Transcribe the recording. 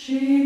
She